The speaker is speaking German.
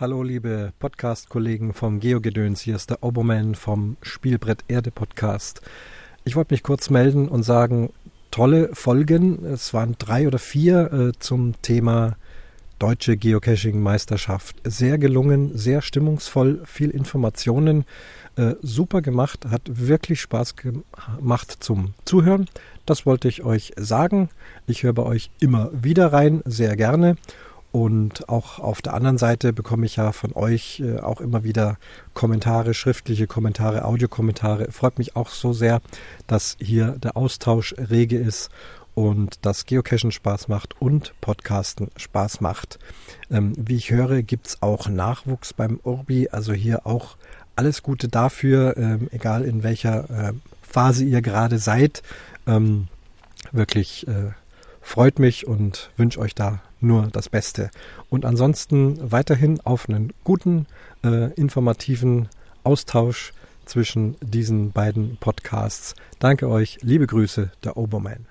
Hallo liebe Podcast-Kollegen vom Geogedöns, hier ist der Oberman vom Spielbrett Erde Podcast. Ich wollte mich kurz melden und sagen, tolle Folgen, es waren drei oder vier äh, zum Thema deutsche Geocaching-Meisterschaft. Sehr gelungen, sehr stimmungsvoll, viel Informationen, äh, super gemacht, hat wirklich Spaß gemacht zum Zuhören. Das wollte ich euch sagen. Ich höre bei euch immer wieder rein, sehr gerne. Und auch auf der anderen Seite bekomme ich ja von euch äh, auch immer wieder Kommentare, schriftliche Kommentare, Audiokommentare. Freut mich auch so sehr, dass hier der Austausch rege ist und das Geocachen Spaß macht und Podcasten Spaß macht. Ähm, wie ich höre, gibt es auch Nachwuchs beim Urbi, also hier auch alles Gute dafür, ähm, egal in welcher äh, Phase ihr gerade seid. Ähm, wirklich äh, freut mich und wünsche euch da nur das Beste. Und ansonsten weiterhin auf einen guten, äh, informativen Austausch zwischen diesen beiden Podcasts. Danke euch, liebe Grüße, der Oberman.